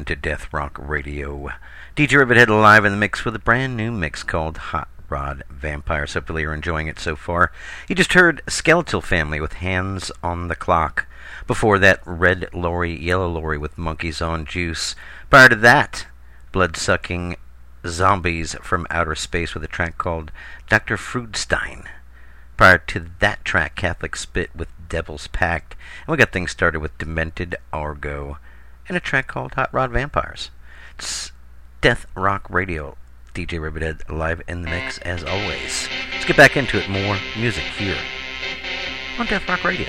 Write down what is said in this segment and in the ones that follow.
tuned into Death Rock Radio. DJ Rivithead live in the mix with a brand new mix called Hot Rod Vampires. Hopefully you're enjoying it so far. You just heard Skeletal Family with Hands on the Clock. Before that, Red Lorry, Yellow Lorry with Monkeys on Juice. Prior to that, Blood Sucking Zombies from Outer Space with a track called Dr. Freudstein. Prior to that track, Catholic Spit with Devil's Pact. And we got things started with Demented Are Go and a track called Hot Rod Vampires. It's Death Rock Radio. DJ Rivithead live in the mix as always. Let's get back into it. More music here on Death Rock Radio.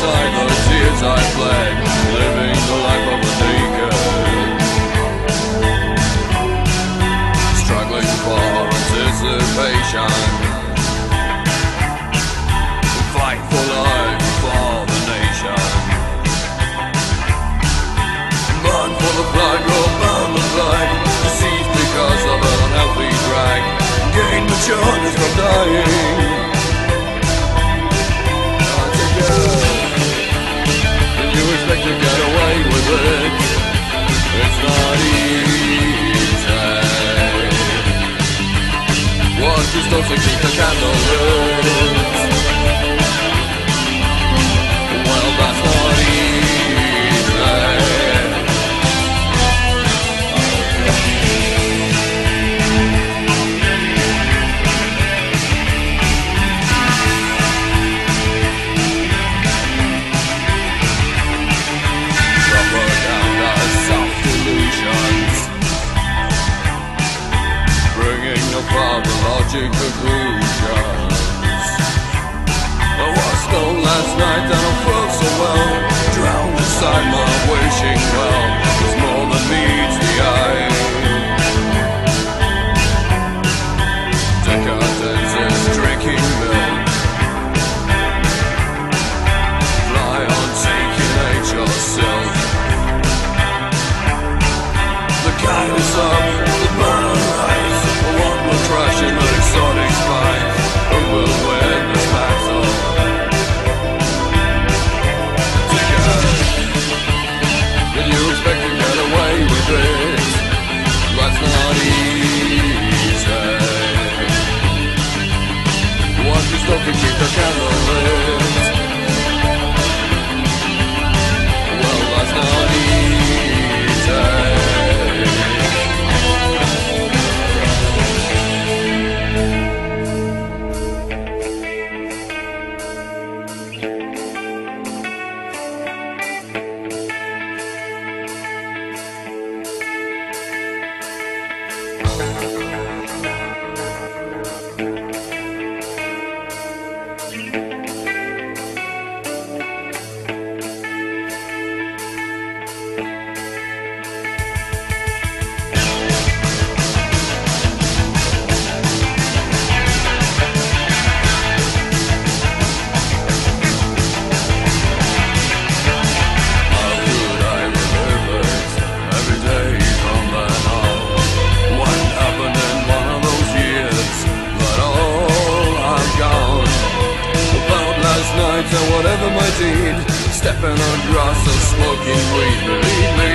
Inside the tears I bled, living the life of a naked. Struggling for anticipation. Fight for life for the nation. Burn for the flag, or burn the flag. Deceased because of an unhealthy drag. Gain matureness from dying. Expect to get away with it. It's not easy. What you still to keep the candle lit logic conclusions I was stoned last night and I felt so well. Drowned inside my wishing well. There's more and whatever my deed, stepping on grass or smoking weed, believe me,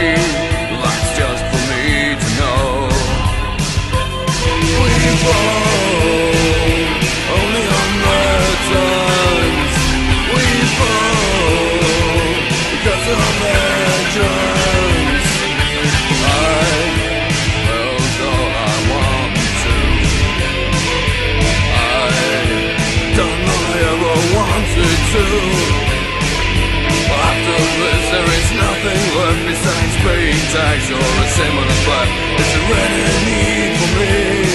that's just for me to know. We fall After this, there is nothing left besides paying tax or a similar flat. It's a ready need for me.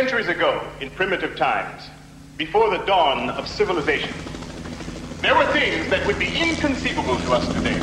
Centuries ago, in primitive times, before the dawn of civilization, there were things that would be inconceivable to us today.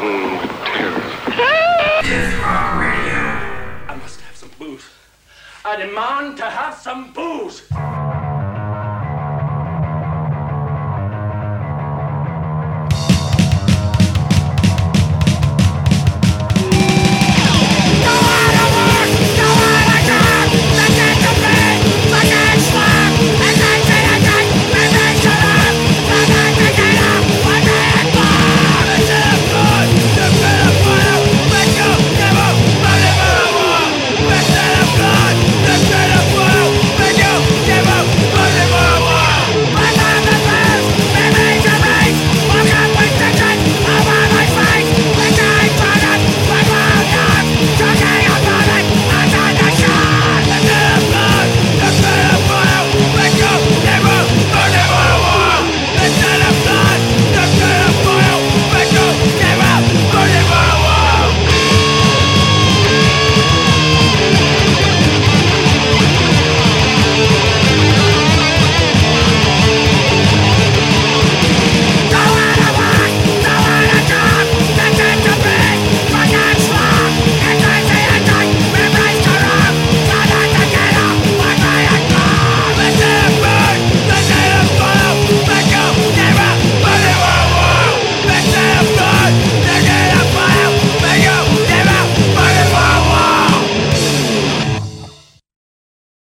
mental terror. I must have some booze. I demand to have some booze.